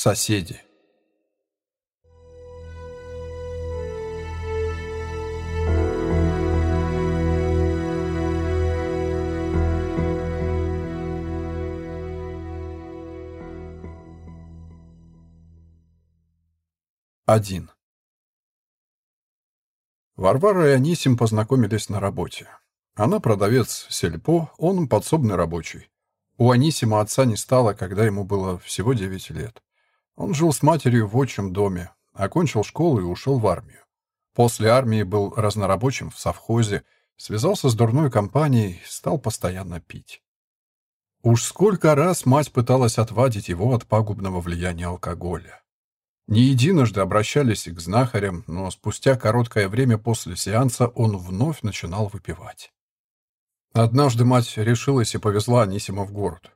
Соседи. Один. Варвара и Анисим познакомились на работе. Она продавец сельпо, он подсобный рабочий. У Анисима отца не стало, когда ему было всего 9 лет. Он жил с матерью в отчим доме, окончил школу и ушел в армию. После армии был разнорабочим в совхозе, связался с дурной компанией, стал постоянно пить. Уж сколько раз мать пыталась отвадить его от пагубного влияния алкоголя. Не единожды обращались к знахарям, но спустя короткое время после сеанса он вновь начинал выпивать. Однажды мать решилась и повезла Анисима в город.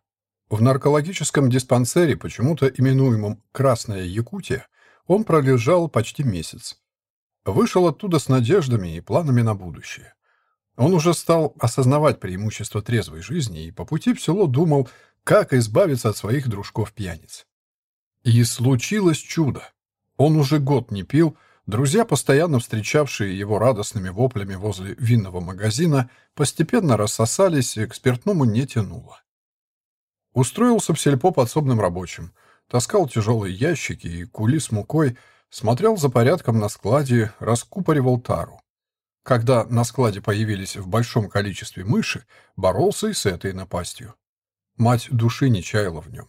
В наркологическом диспансере, почему-то именуемом «Красная Якутия», он пролежал почти месяц. Вышел оттуда с надеждами и планами на будущее. Он уже стал осознавать преимущества трезвой жизни и по пути в село думал, как избавиться от своих дружков-пьяниц. И случилось чудо. Он уже год не пил, друзья, постоянно встречавшие его радостными воплями возле винного магазина, постепенно рассосались и к спиртному не тянуло. Устроился в сельпо подсобным рабочим, таскал тяжелые ящики и кули с мукой, смотрел за порядком на складе, раскупоривал тару. Когда на складе появились в большом количестве мыши, боролся и с этой напастью. Мать души не чаяла в нем.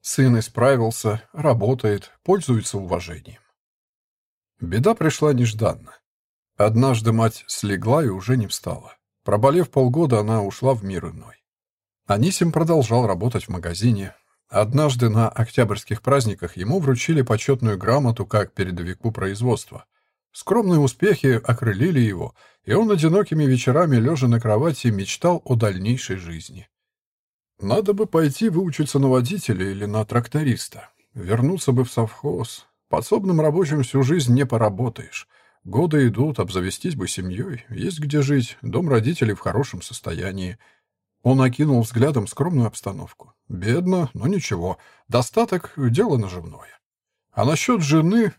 Сын исправился, работает, пользуется уважением. Беда пришла нежданно. Однажды мать слегла и уже не встала. Проболев полгода, она ушла в мир иной. Анисим продолжал работать в магазине. Однажды на октябрьских праздниках ему вручили почетную грамоту как передовику производства. Скромные успехи окрылили его, и он одинокими вечерами, лежа на кровати, мечтал о дальнейшей жизни. Надо бы пойти выучиться на водителя или на тракториста. Вернуться бы в совхоз. Подсобным рабочим всю жизнь не поработаешь. Годы идут, обзавестись бы семьей. Есть где жить, дом родителей в хорошем состоянии. Он окинул взглядом скромную обстановку. Бедно, но ничего. Достаток — дело наживное. А насчет жены...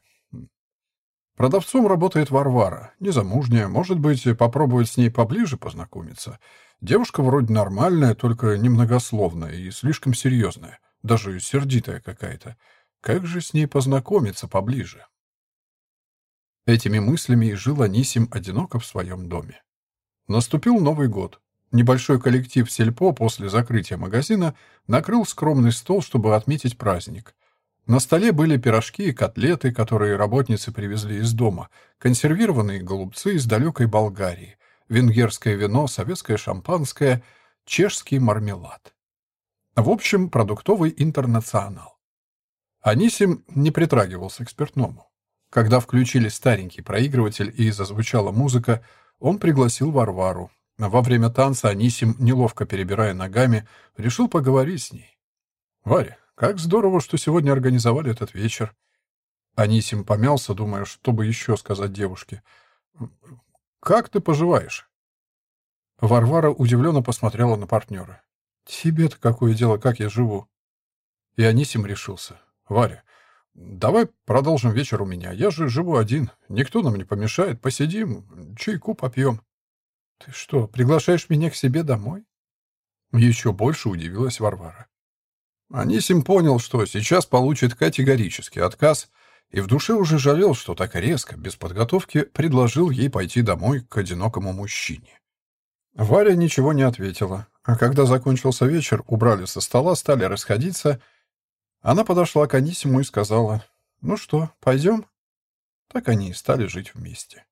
Продавцом работает Варвара, незамужняя. Может быть, попробовать с ней поближе познакомиться — Девушка вроде нормальная, только немногословная и слишком серьезная, даже сердитая какая-то. Как же с ней познакомиться поближе? Этими мыслями и жил Анисим одиноко в своем доме. Наступил Новый год. Небольшой коллектив сельпо после закрытия магазина накрыл скромный стол, чтобы отметить праздник. На столе были пирожки и котлеты, которые работницы привезли из дома, консервированные голубцы из далекой Болгарии, венгерское вино, советское шампанское, чешский мармелад. В общем, продуктовый интернационал. Анисим не притрагивался к спиртному. Когда включили старенький проигрыватель и зазвучала музыка, он пригласил Варвару. Во время танца Анисим, неловко перебирая ногами, решил поговорить с ней. «Варя, как здорово, что сегодня организовали этот вечер». Анисим помялся, думая, что бы еще сказать девушке. Как ты поживаешь?» Варвара удивленно посмотрела на партнера. «Тебе-то какое дело, как я живу?» И Анисим решился. «Варя, давай продолжим вечер у меня. Я же живу один. Никто нам не помешает. Посидим, чайку попьем». «Ты что, приглашаешь меня к себе домой?» Еще больше удивилась Варвара. Анисим понял, что сейчас получит категорический отказ — и в душе уже жалел, что так резко, без подготовки, предложил ей пойти домой к одинокому мужчине. Варя ничего не ответила, а когда закончился вечер, убрали со стола, стали расходиться. Она подошла к Анисиму и сказала, «Ну что, пойдем?» Так они и стали жить вместе.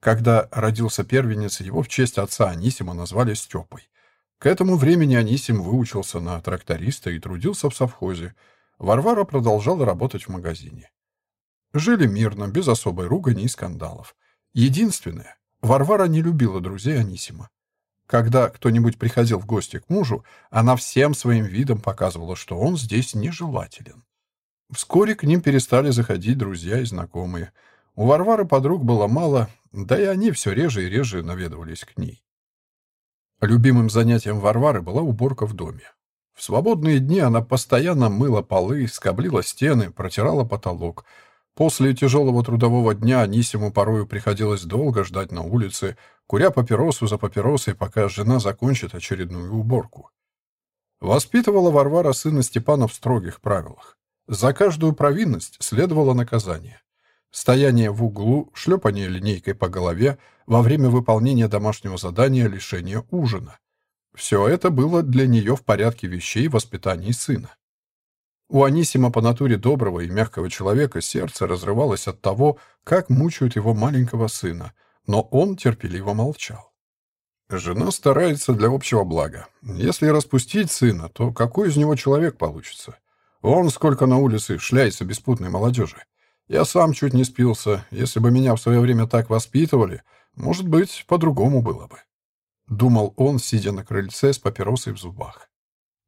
Когда родился первенец, его в честь отца Анисима назвали Степой. К этому времени Анисим выучился на тракториста и трудился в совхозе. Варвара продолжала работать в магазине. Жили мирно, без особой ругани и скандалов. Единственное, Варвара не любила друзей Анисима. Когда кто-нибудь приходил в гости к мужу, она всем своим видом показывала, что он здесь нежелателен. Вскоре к ним перестали заходить друзья и знакомые. У Варвары подруг было мало, да и они все реже и реже наведывались к ней. Любимым занятием Варвары была уборка в доме. В свободные дни она постоянно мыла полы, скоблила стены, протирала потолок. После тяжелого трудового дня Анисиму порою приходилось долго ждать на улице, куря папиросу за папиросой, пока жена закончит очередную уборку. Воспитывала Варвара сына Степана в строгих правилах. За каждую провинность следовало наказание. Стояние в углу, шлепание линейкой по голове, во время выполнения домашнего задания лишение ужина. Все это было для нее в порядке вещей в воспитании сына. У Анисима по натуре доброго и мягкого человека сердце разрывалось от того, как мучают его маленького сына, но он терпеливо молчал. Жена старается для общего блага. Если распустить сына, то какой из него человек получится? Он сколько на улице шляется беспутной молодежи. Я сам чуть не спился. Если бы меня в свое время так воспитывали, может быть, по-другому было бы. Думал он, сидя на крыльце с папиросой в зубах.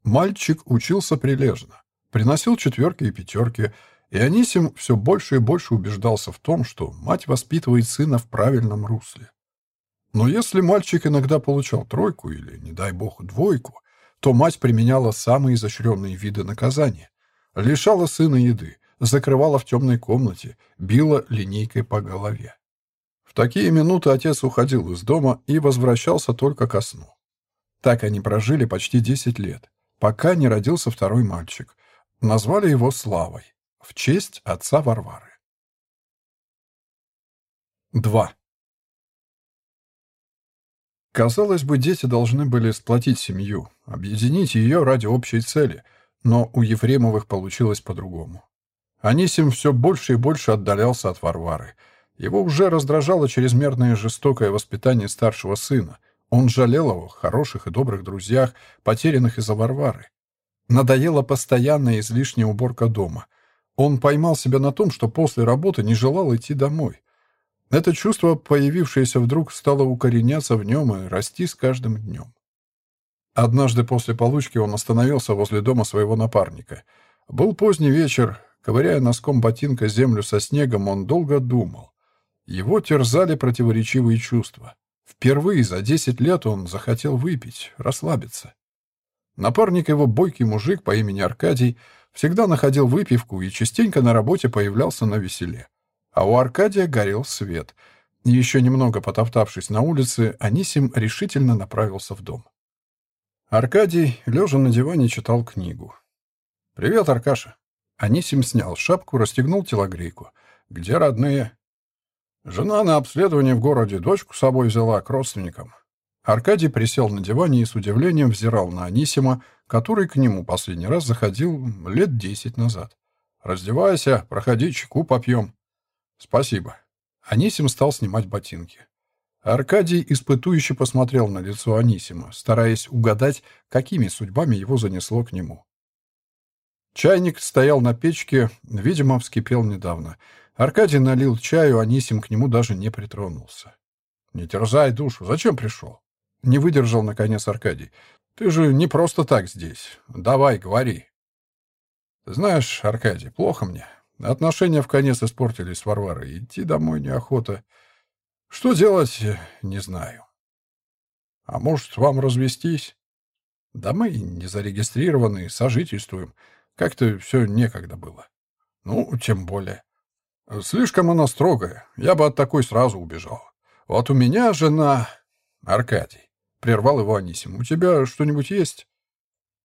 Мальчик учился прилежно. Приносил четверки и пятерки, и Анисим все больше и больше убеждался в том, что мать воспитывает сына в правильном русле. Но если мальчик иногда получал тройку или, не дай бог, двойку, то мать применяла самые изощренные виды наказания. Лишала сына еды, закрывала в темной комнате, била линейкой по голове. В такие минуты отец уходил из дома и возвращался только ко сну. Так они прожили почти 10 лет, пока не родился второй мальчик. Назвали его Славой, в честь отца Варвары. 2. Казалось бы, дети должны были сплотить семью, объединить ее ради общей цели, но у Ефремовых получилось по-другому. Анисим все больше и больше отдалялся от Варвары. Его уже раздражало чрезмерное жестокое воспитание старшего сына. Он жалел о хороших и добрых друзьях, потерянных из-за Варвары. Надоела постоянная излишняя уборка дома. Он поймал себя на том, что после работы не желал идти домой. Это чувство, появившееся вдруг, стало укореняться в нем и расти с каждым днем. Однажды после получки он остановился возле дома своего напарника. Был поздний вечер, Ковыряя носком ботинка землю со снегом, он долго думал. Его терзали противоречивые чувства. Впервые за десять лет он захотел выпить, расслабиться. Напарник его, бойкий мужик по имени Аркадий, всегда находил выпивку и частенько на работе появлялся на веселе. А у Аркадия горел свет. Еще немного потоптавшись на улице, Анисим решительно направился в дом. Аркадий, лежа на диване, читал книгу. «Привет, Аркаша!» Анисим снял шапку, расстегнул телогрейку. «Где родные?» «Жена на обследование в городе, дочку с собой взяла к родственникам». Аркадий присел на диване и с удивлением взирал на Анисима, который к нему последний раз заходил лет десять назад. «Раздевайся, проходи, чайку попьем». «Спасибо». Анисим стал снимать ботинки. Аркадий испытующе посмотрел на лицо Анисима, стараясь угадать, какими судьбами его занесло к нему. Чайник стоял на печке, видимо, вскипел недавно. Аркадий налил чаю, Анисим к нему даже не притронулся. «Не терзай душу, зачем пришел?» Не выдержал, наконец, Аркадий. «Ты же не просто так здесь. Давай, говори». «Знаешь, Аркадий, плохо мне. Отношения в конец испортились с Варварой. Идти домой неохота. Что делать, не знаю. А может, вам развестись? Да мы не зарегистрированы, сожительствуем. Как-то все некогда было. Ну, тем более. Слишком она строгая. Я бы от такой сразу убежал. Вот у меня жена... Аркадий. Прервал его Анисим. У тебя что-нибудь есть?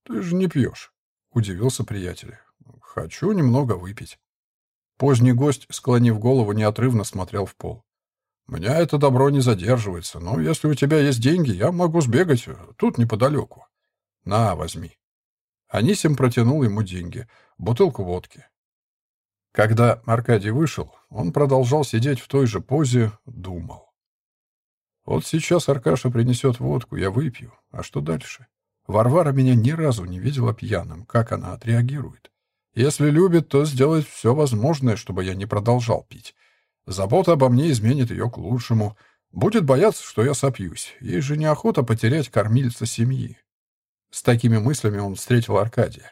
Ты же не пьешь. Удивился приятель. Хочу немного выпить. Поздний гость, склонив голову, неотрывно смотрел в пол. «Меня это добро не задерживается, но если у тебя есть деньги, я могу сбегать тут неподалеку. На, возьми». Анисим протянул ему деньги, бутылку водки. Когда Аркадий вышел, он продолжал сидеть в той же позе, думал. Вот сейчас Аркаша принесет водку, я выпью. А что дальше? Варвара меня ни разу не видела пьяным. Как она отреагирует? Если любит, то сделает все возможное, чтобы я не продолжал пить. Забота обо мне изменит ее к лучшему. Будет бояться, что я сопьюсь. Ей же неохота потерять кормильца семьи. С такими мыслями он встретил Аркадия.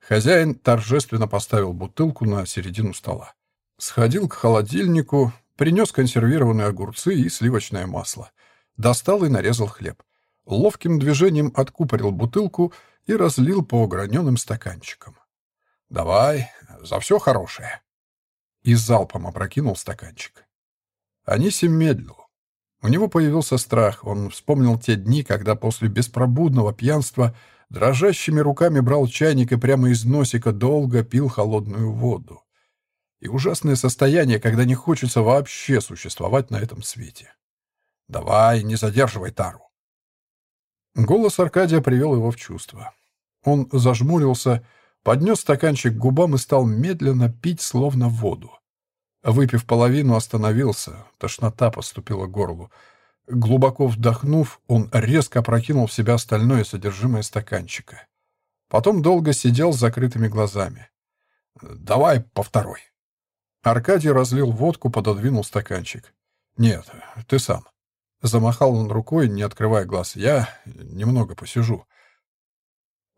Хозяин торжественно поставил бутылку на середину стола. Сходил к холодильнику, принес консервированные огурцы и сливочное масло. Достал и нарезал хлеб. Ловким движением откупорил бутылку и разлил по граненым стаканчикам. «Давай, за все хорошее!» И залпом опрокинул стаканчик. Анисим медлил. У него появился страх. Он вспомнил те дни, когда после беспробудного пьянства дрожащими руками брал чайник и прямо из носика долго пил холодную воду. И ужасное состояние, когда не хочется вообще существовать на этом свете. «Давай, не задерживай Тару!» Голос Аркадия привел его в чувство. Он зажмурился, поднес стаканчик к губам и стал медленно пить, словно воду. Выпив половину, остановился, тошнота поступила к горлу. Глубоко вдохнув, он резко опрокинул в себя остальное содержимое стаканчика. Потом долго сидел с закрытыми глазами. «Давай по второй». Аркадий разлил водку, пододвинул стаканчик. «Нет, ты сам». Замахал он рукой, не открывая глаз. «Я немного посижу».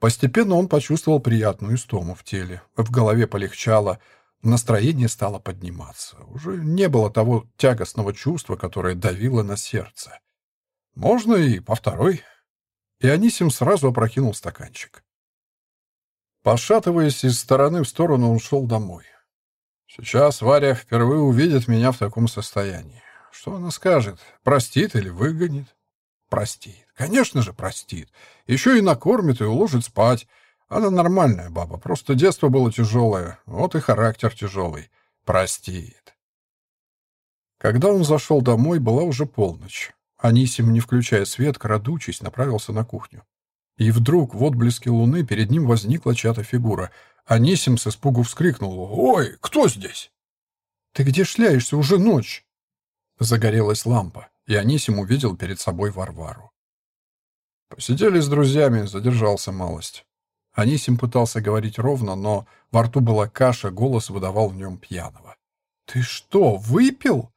Постепенно он почувствовал приятную истому в теле. В голове полегчало, настроение стало подниматься. Уже не было того тягостного чувства, которое давило на сердце. «Можно и по второй». И Анисим сразу опрокинул стаканчик. Пошатываясь из стороны в сторону, он шел домой. Сейчас Варя впервые увидит меня в таком состоянии. Что она скажет? Простит или выгонит? Простит. Конечно же, простит. Еще и накормит и уложит спать. Она нормальная баба, просто детство было тяжелое, вот и характер тяжелый. Простит. Когда он зашел домой, была уже полночь. Анисим, не включая свет, крадучись, направился на кухню. И вдруг в отблеске луны перед ним возникла чья-то фигура. Анисим с испугу вскрикнул. «Ой, кто здесь?» «Ты где шляешься? Уже ночь!» Загорелась лампа, и Анисим увидел перед собой Варвару. Посидели с друзьями, задержался малость. Анисим пытался говорить ровно, но во рту была каша, голос выдавал в нем пьяного. «Ты что, выпил?»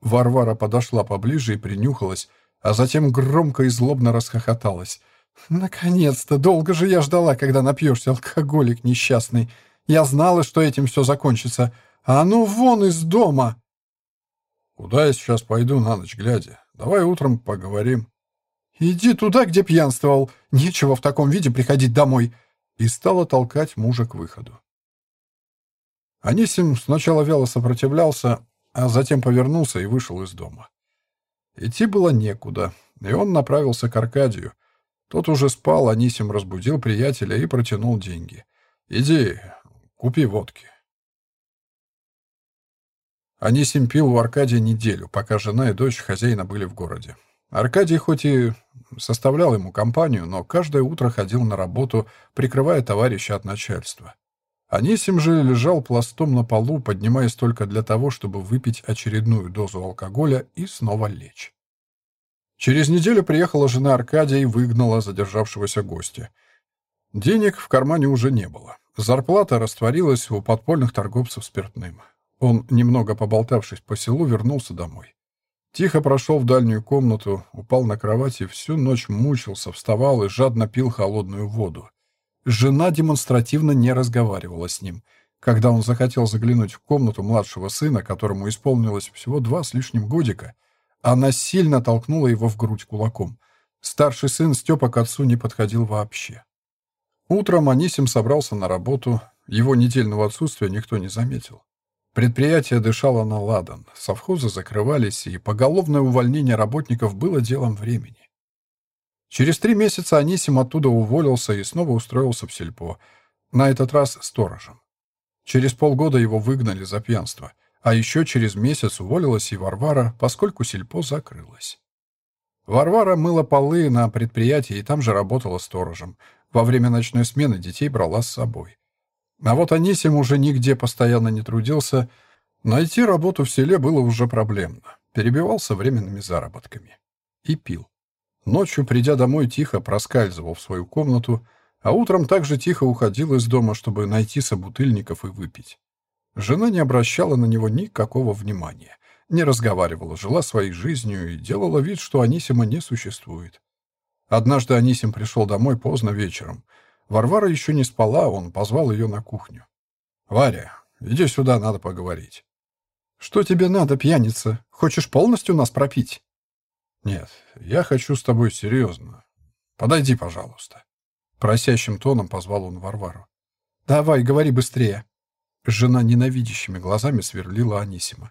Варвара подошла поближе и принюхалась, а затем громко и злобно расхохоталась. «Наконец-то! Долго же я ждала, когда напьешься, алкоголик несчастный. Я знала, что этим все закончится. А ну вон из дома!» «Куда я сейчас пойду на ночь глядя? Давай утром поговорим». «Иди туда, где пьянствовал. Нечего в таком виде приходить домой». И стала толкать мужа к выходу. Анисим сначала вяло сопротивлялся, а затем повернулся и вышел из дома. Идти было некуда, и он направился к Аркадию. Тот уже спал, Анисим разбудил приятеля и протянул деньги. «Иди, купи водки». Анисим пил у Аркадия неделю, пока жена и дочь хозяина были в городе. Аркадий хоть и составлял ему компанию, но каждое утро ходил на работу, прикрывая товарища от начальства. Анисим же лежал пластом на полу, поднимаясь только для того, чтобы выпить очередную дозу алкоголя и снова лечь. Через неделю приехала жена Аркадия и выгнала задержавшегося гостя. Денег в кармане уже не было. Зарплата растворилась у подпольных торговцев спиртным. Он, немного поболтавшись по селу, вернулся домой. Тихо прошел в дальнюю комнату, упал на кровать и всю ночь мучился, вставал и жадно пил холодную воду. Жена демонстративно не разговаривала с ним. Когда он захотел заглянуть в комнату младшего сына, которому исполнилось всего два с лишним годика, она сильно толкнула его в грудь кулаком. Старший сын Степа к отцу не подходил вообще. Утром Анисим собрался на работу, его недельного отсутствия никто не заметил. Предприятие дышало на ладан, совхозы закрывались, и поголовное увольнение работников было делом времени. Через три месяца Анисим оттуда уволился и снова устроился в сельпо, на этот раз сторожем. Через полгода его выгнали за пьянство, а еще через месяц уволилась и Варвара, поскольку сельпо закрылось. Варвара мыла полы на предприятии и там же работала сторожем. Во время ночной смены детей брала с собой. А вот Анисим уже нигде постоянно не трудился. Найти работу в селе было уже проблемно. Перебивался временными заработками. И пил. Ночью, придя домой, тихо проскальзывал в свою комнату, а утром также тихо уходил из дома, чтобы найти собутыльников и выпить. Жена не обращала на него никакого внимания, не разговаривала, жила своей жизнью и делала вид, что Анисима не существует. Однажды Анисим пришел домой поздно вечером — Варвара еще не спала, он позвал ее на кухню. «Варя, иди сюда, надо поговорить». «Что тебе надо, пьяница? Хочешь полностью нас пропить?» «Нет, я хочу с тобой серьезно. Подойди, пожалуйста». Просящим тоном позвал он Варвару. «Давай, говори быстрее!» Жена ненавидящими глазами сверлила Анисима.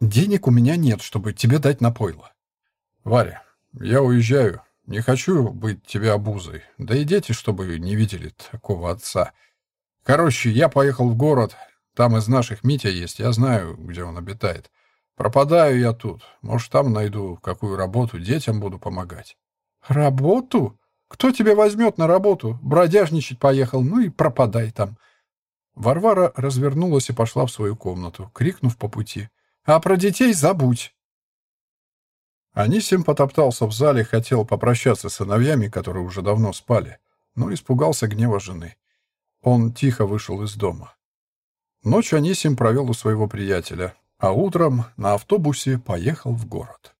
«Денег у меня нет, чтобы тебе дать на пойло». «Варя, я уезжаю. Не хочу быть тебе обузой. Да и дети, чтобы не видели такого отца. Короче, я поехал в город. Там из наших Митя есть, я знаю, где он обитает. Пропадаю я тут. Может, там найду какую работу, детям буду помогать». «Работу? Кто тебя возьмет на работу? Бродяжничать поехал, ну и пропадай там». Варвара развернулась и пошла в свою комнату, крикнув по пути. «А про детей забудь!» Анисим потоптался в зале, хотел попрощаться с сыновьями, которые уже давно спали, но испугался гнева жены. Он тихо вышел из дома. Ночь Анисим провел у своего приятеля, а утром на автобусе поехал в город.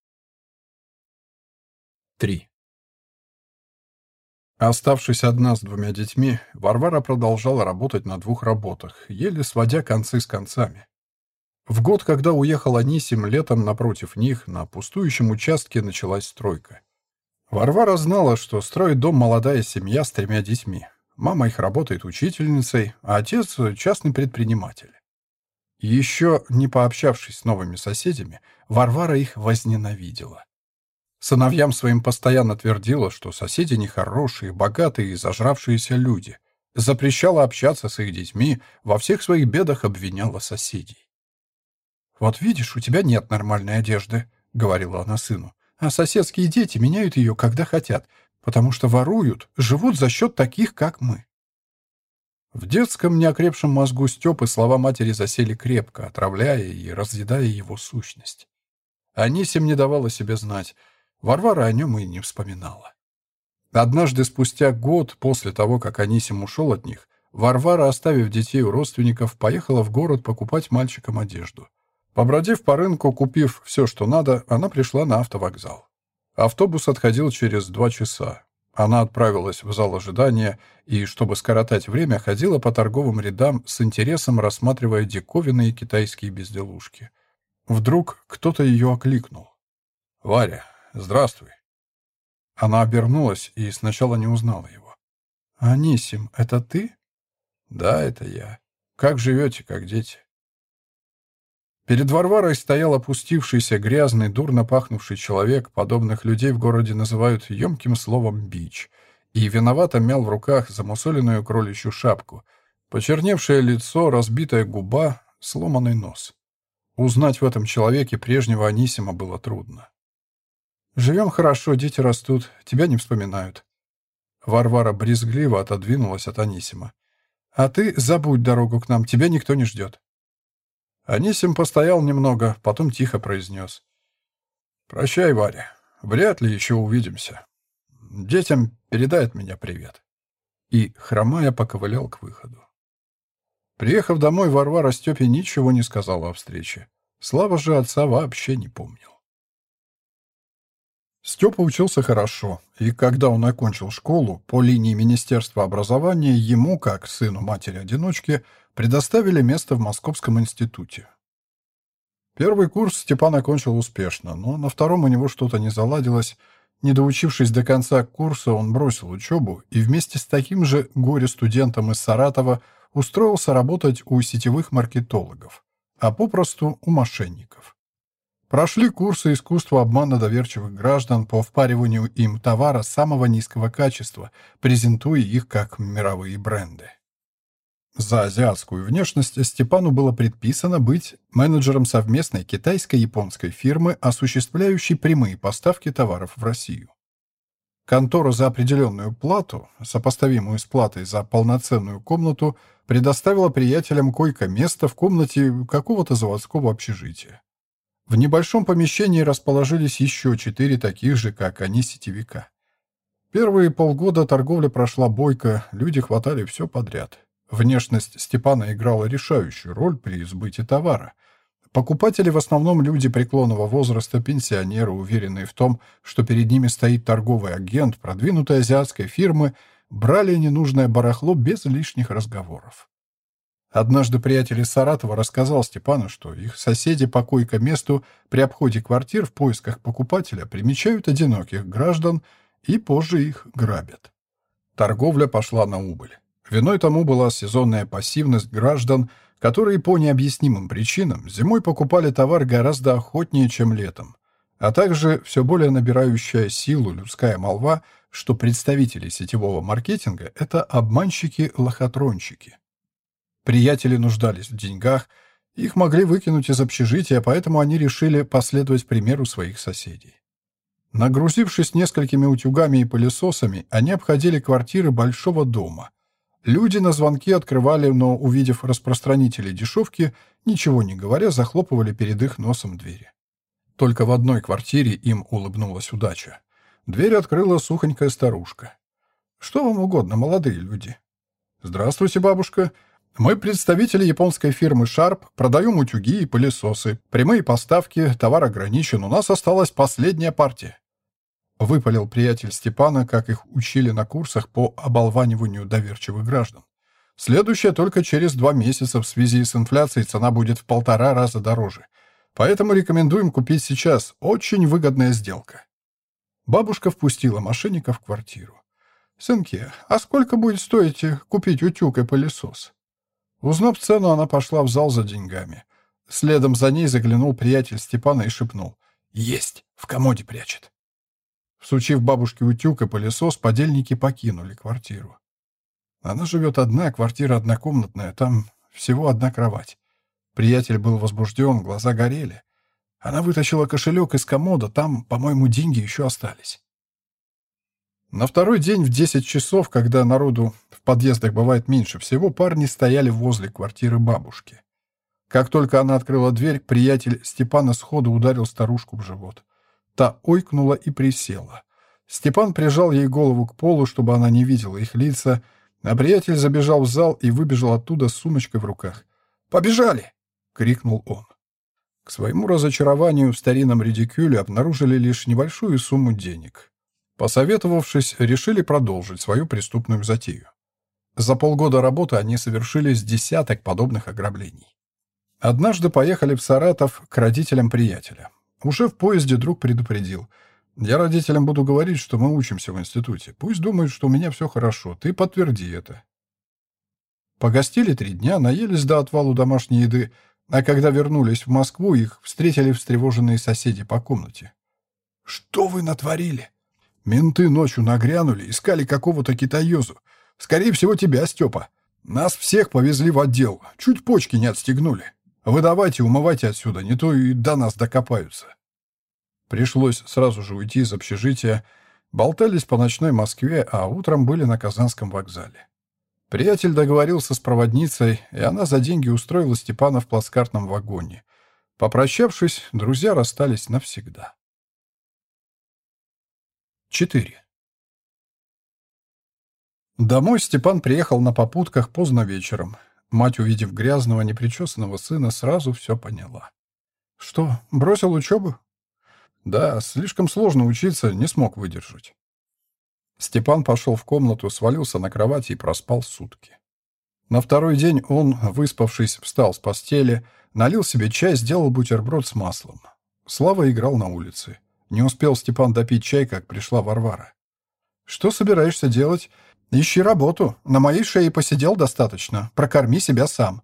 3. Оставшись одна с двумя детьми, Варвара продолжала работать на двух работах, еле сводя концы с концами. В год, когда уехал Анисим, летом напротив них, на пустующем участке началась стройка. Варвара знала, что строит дом молодая семья с тремя детьми. Мама их работает учительницей, а отец — частный предприниматель. Еще не пообщавшись с новыми соседями, Варвара их возненавидела. Сыновьям своим постоянно твердила, что соседи нехорошие, богатые и зажравшиеся люди. Запрещала общаться с их детьми, во всех своих бедах обвиняла соседей. «Вот видишь, у тебя нет нормальной одежды», — говорила она сыну. «А соседские дети меняют ее, когда хотят, потому что воруют, живут за счет таких, как мы». В детском неокрепшем мозгу Степы слова матери засели крепко, отравляя и разъедая его сущность. Анисим не давала себе знать — Варвара о нем и не вспоминала. Однажды спустя год после того, как Анисим ушел от них, Варвара, оставив детей у родственников, поехала в город покупать мальчикам одежду. Побродив по рынку, купив все, что надо, она пришла на автовокзал. Автобус отходил через два часа. Она отправилась в зал ожидания и, чтобы скоротать время, ходила по торговым рядам с интересом, рассматривая диковинные китайские безделушки. Вдруг кто-то ее окликнул. «Варя, Здравствуй». Она обернулась и сначала не узнала его. «Анисим, это ты?» «Да, это я. Как живете, как дети?» Перед Варварой стоял опустившийся, грязный, дурно пахнувший человек, подобных людей в городе называют емким словом «бич», и виновато мял в руках замусоленную кроличью шапку, почерневшее лицо, разбитая губа, сломанный нос. Узнать в этом человеке прежнего Анисима было трудно. Живем хорошо, дети растут, тебя не вспоминают». Варвара брезгливо отодвинулась от Анисима. «А ты забудь дорогу к нам, тебя никто не ждет». Анисим постоял немного, потом тихо произнес. «Прощай, Варя. Вряд ли еще увидимся. Детям передай от меня привет». И, хромая, поковылял к выходу. Приехав домой, Варвара Степе ничего не сказала о встрече. Слава же отца вообще не помнил. Степа учился хорошо, и когда он окончил школу, по линии Министерства образования ему, как сыну матери-одиночки, предоставили место в Московском институте. Первый курс Степан окончил успешно, но на втором у него что-то не заладилось. Не доучившись до конца курса, он бросил учебу и вместе с таким же горе-студентом из Саратова устроился работать у сетевых маркетологов, а попросту у мошенников. Прошли курсы искусства обмана доверчивых граждан по впариванию им товара самого низкого качества, презентуя их как мировые бренды. За азиатскую внешность Степану было предписано быть менеджером совместной китайско-японской фирмы, осуществляющей прямые поставки товаров в Россию. Контора за определенную плату, сопоставимую с платой за полноценную комнату, предоставила приятелям койко-место в комнате какого-то заводского общежития. В небольшом помещении расположились еще четыре таких же, как они, сетевика. Первые полгода торговля прошла бойко, люди хватали все подряд. Внешность Степана играла решающую роль при сбытии товара. Покупатели в основном люди преклонного возраста, пенсионеры, уверенные в том, что перед ними стоит торговый агент продвинутой азиатской фирмы, брали ненужное барахло без лишних разговоров. Однажды приятель из Саратова рассказал Степану, что их соседи по койко-месту при обходе квартир в поисках покупателя примечают одиноких граждан и позже их грабят. Торговля пошла на убыль. Виной тому была сезонная пассивность граждан, которые по необъяснимым причинам зимой покупали товар гораздо охотнее, чем летом, а также все более набирающая силу людская молва, что представители сетевого маркетинга — это обманщики-лохотронщики. Приятели нуждались в деньгах, их могли выкинуть из общежития, поэтому они решили последовать примеру своих соседей. Нагрузившись несколькими утюгами и пылесосами, они обходили квартиры большого дома. Люди на звонки открывали, но, увидев распространителей дешевки, ничего не говоря, захлопывали перед их носом двери. Только в одной квартире им улыбнулась удача. Дверь открыла сухонькая старушка. «Что вам угодно, молодые люди?» «Здравствуйте, бабушка. Мы представители японской фирмы Sharp, продаем утюги и пылесосы. Прямые поставки, товар ограничен, у нас осталась последняя партия». Выпалил приятель Степана, как их учили на курсах по оболваниванию доверчивых граждан. Следующая только через два месяца в связи с инфляцией цена будет в полтора раза дороже. Поэтому рекомендуем купить сейчас. Очень выгодная сделка. Бабушка впустила мошенника в квартиру. «Сынки, а сколько будет стоить купить утюг и пылесос?» Узнав цену, она пошла в зал за деньгами. Следом за ней заглянул приятель Степана и шепнул. «Есть! В комоде прячет!» Всучив бабушке утюг и пылесос, подельники покинули квартиру. Она живет одна, квартира однокомнатная, там всего одна кровать. Приятель был возбужден, глаза горели. Она вытащила кошелек из комода, там, по-моему, деньги еще остались. На второй день в 10 часов, когда народу в подъездах бывает меньше всего, парни стояли возле квартиры бабушки. Как только она открыла дверь, приятель Степана сходу ударил старушку в живот. Та ойкнула и присела. Степан прижал ей голову к полу, чтобы она не видела их лица, а приятель забежал в зал и выбежал оттуда с сумочкой в руках. «Побежали!» — крикнул он. К своему разочарованию в старинном редикюле обнаружили лишь небольшую сумму денег. Посоветовавшись, решили продолжить свою преступную затею. За полгода работы они совершили с десяток подобных ограблений. Однажды поехали в Саратов к родителям приятеля. Уже в поезде друг предупредил. «Я родителям буду говорить, что мы учимся в институте. Пусть думают, что у меня все хорошо. Ты подтверди это». Погостили три дня, наелись до отвалу домашней еды, а когда вернулись в Москву, их встретили встревоженные соседи по комнате. «Что вы натворили?» «Менты ночью нагрянули, искали какого-то китаёзу. Скорее всего, тебя, Степа. Нас всех повезли в отдел, чуть почки не отстегнули. Вы давайте, умывайте отсюда, не то и до нас докопаются. Пришлось сразу же уйти из общежития. Болтались по ночной Москве, а утром были на Казанском вокзале. Приятель договорился с проводницей, и она за деньги устроила Степана в плацкартном вагоне. Попрощавшись, друзья расстались навсегда. 4. Домой Степан приехал на попутках поздно вечером. Мать, увидев грязного, непричесанного сына, сразу все поняла. «Что, бросил учебу?» «Да, слишком сложно учиться, не смог выдержать». Степан пошел в комнату, свалился на кровати и проспал сутки. На второй день он, выспавшись, встал с постели, налил себе чай, сделал бутерброд с маслом. Слава играл на улице. Не успел Степан допить чай, как пришла Варвара. «Что собираешься делать? Ищи работу. На моей шее посидел достаточно. Прокорми себя сам.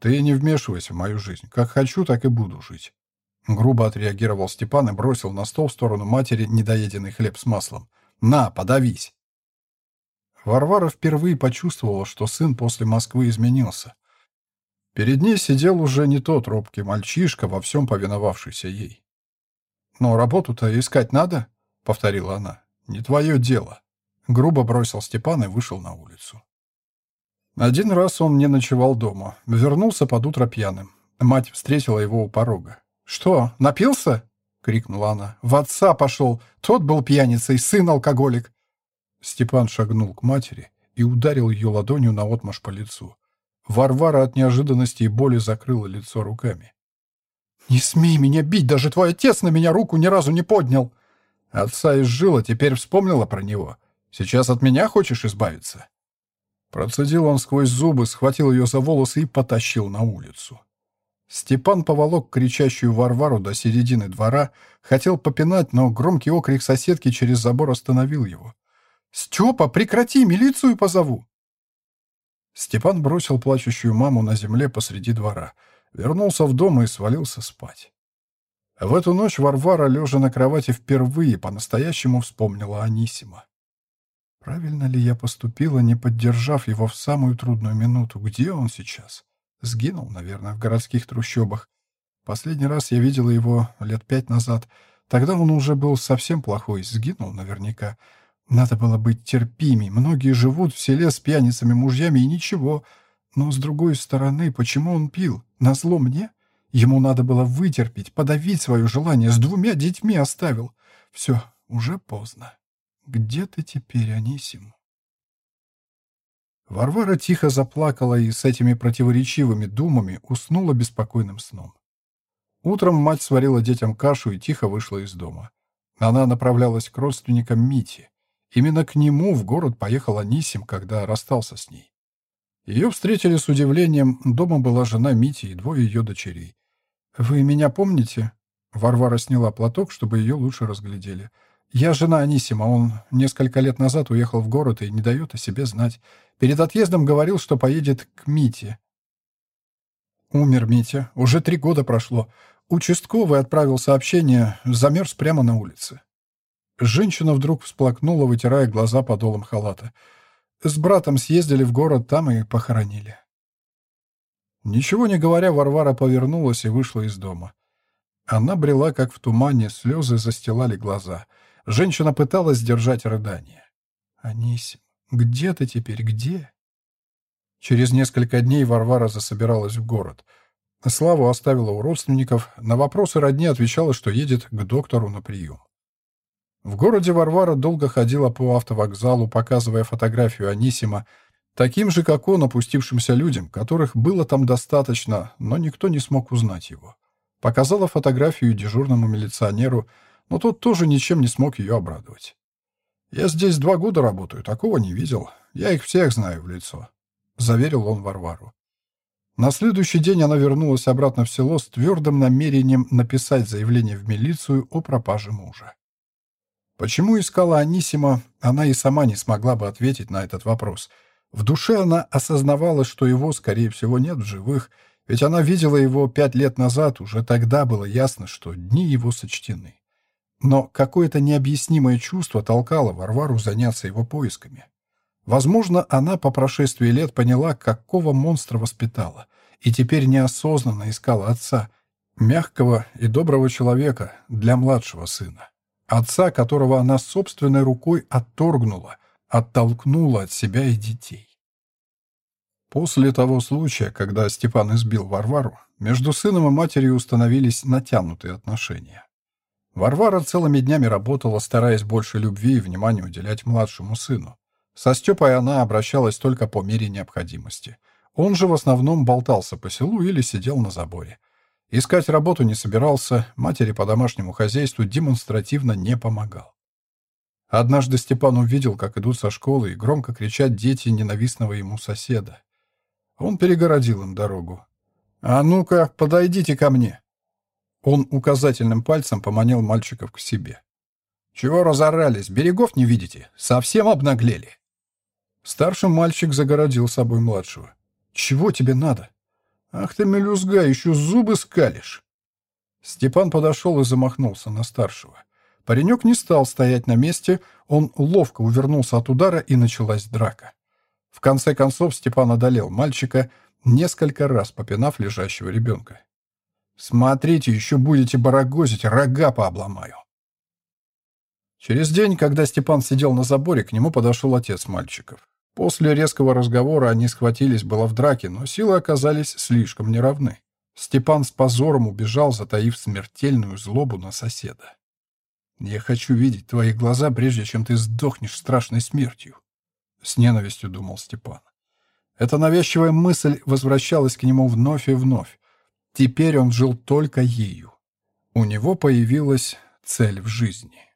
Ты не вмешивайся в мою жизнь. Как хочу, так и буду жить. Грубо отреагировал Степан и бросил на стол в сторону матери недоеденный хлеб с маслом. «На, подавись!» Варвара впервые почувствовала, что сын после Москвы изменился. Перед ней сидел уже не тот робкий мальчишка, во всем повиновавшийся ей. «Но работу-то искать надо?» — повторила она. «Не твое дело». Грубо бросил Степан и вышел на улицу. Один раз он не ночевал дома. Вернулся под утро пьяным. Мать встретила его у порога. «Что, напился?» — крикнула она. «В отца пошел! Тот был пьяницей, сын алкоголик!» Степан шагнул к матери и ударил ее ладонью наотмашь по лицу. Варвара от неожиданности и боли закрыла лицо руками. «Не смей меня бить! Даже твой отец на меня руку ни разу не поднял!» Отца изжила, теперь вспомнила про него. Сейчас от меня хочешь избавиться?» Процедил он сквозь зубы, схватил ее за волосы и потащил на улицу. Степан поволок кричащую Варвару до середины двора, хотел попинать, но громкий окрик соседки через забор остановил его. «Степа, прекрати, милицию позову!» Степан бросил плачущую маму на земле посреди двора, вернулся в дом и свалился спать. В эту ночь Варвара, лежа на кровати, впервые по-настоящему вспомнила Анисима. Правильно ли я поступила, не поддержав его в самую трудную минуту? Где он сейчас? Сгинул, наверное, в городских трущобах. Последний раз я видела его лет пять назад. Тогда он уже был совсем плохой, сгинул наверняка. Надо было быть терпимей. Многие живут в селе с пьяницами, мужьями и ничего. Но, с другой стороны, почему он пил? Назло мне? Ему надо было вытерпеть, подавить свое желание. С двумя детьми оставил. Все, уже поздно. Где ты теперь, Анисим? Варвара тихо заплакала и с этими противоречивыми думами уснула беспокойным сном. Утром мать сварила детям кашу и тихо вышла из дома. Она направлялась к родственникам Мити. Именно к нему в город поехал Анисим, когда расстался с ней. Ее встретили с удивлением. Дома была жена Мити и двое ее дочерей. «Вы меня помните?» Варвара сняла платок, чтобы ее лучше разглядели. «Я жена Анисима. Он несколько лет назад уехал в город и не дает о себе знать. Перед отъездом говорил, что поедет к Мите». «Умер Митя. Уже три года прошло. Участковый отправил сообщение, замерз прямо на улице». Женщина вдруг всплакнула, вытирая глаза подолом халата. «С братом съездили в город, там и похоронили». Ничего не говоря, Варвара повернулась и вышла из дома. Она брела, как в тумане, слезы застилали глаза — Женщина пыталась сдержать рыдание. «Анисим, где ты теперь? Где?» Через несколько дней Варвара засобиралась в город. Славу оставила у родственников, на вопросы родни отвечала, что едет к доктору на прием. В городе Варвара долго ходила по автовокзалу, показывая фотографию Анисима, таким же, как он, опустившимся людям, которых было там достаточно, но никто не смог узнать его. Показала фотографию дежурному милиционеру – но тот тоже ничем не смог ее обрадовать. «Я здесь два года работаю, такого не видел. Я их всех знаю в лицо», — заверил он Варвару. На следующий день она вернулась обратно в село с твердым намерением написать заявление в милицию о пропаже мужа. Почему искала Анисима, она и сама не смогла бы ответить на этот вопрос. В душе она осознавала, что его, скорее всего, нет в живых, ведь она видела его пять лет назад, уже тогда было ясно, что дни его сочтены. Но какое-то необъяснимое чувство толкало Варвару заняться его поисками. Возможно, она по прошествии лет поняла, какого монстра воспитала, и теперь неосознанно искала отца, мягкого и доброго человека для младшего сына. Отца, которого она собственной рукой отторгнула, оттолкнула от себя и детей. После того случая, когда Степан избил Варвару, между сыном и матерью установились натянутые отношения. Варвара целыми днями работала, стараясь больше любви и внимания уделять младшему сыну. Со Степой она обращалась только по мере необходимости. Он же в основном болтался по селу или сидел на заборе. Искать работу не собирался, матери по домашнему хозяйству демонстративно не помогал. Однажды Степан увидел, как идут со школы и громко кричат дети ненавистного ему соседа. Он перегородил им дорогу. «А ну-ка, подойдите ко мне!» Он указательным пальцем поманил мальчиков к себе. «Чего разорались? Берегов не видите? Совсем обнаглели!» Старший мальчик загородил собой младшего. «Чего тебе надо?» «Ах ты, мелюзга, еще зубы скалишь!» Степан подошел и замахнулся на старшего. Паренек не стал стоять на месте, он ловко увернулся от удара, и началась драка. В конце концов Степан одолел мальчика, несколько раз попинав лежащего ребенка. Смотрите, еще будете барагозить, рога пообломаю. Через день, когда Степан сидел на заборе, к нему подошел отец мальчиков. После резкого разговора они схватились было в драке, но силы оказались слишком неравны. Степан с позором убежал, затаив смертельную злобу на соседа. «Я хочу видеть твои глаза, прежде чем ты сдохнешь страшной смертью», — с ненавистью думал Степан. Эта навязчивая мысль возвращалась к нему вновь и вновь. Теперь он жил только ею. У него появилась цель в жизни.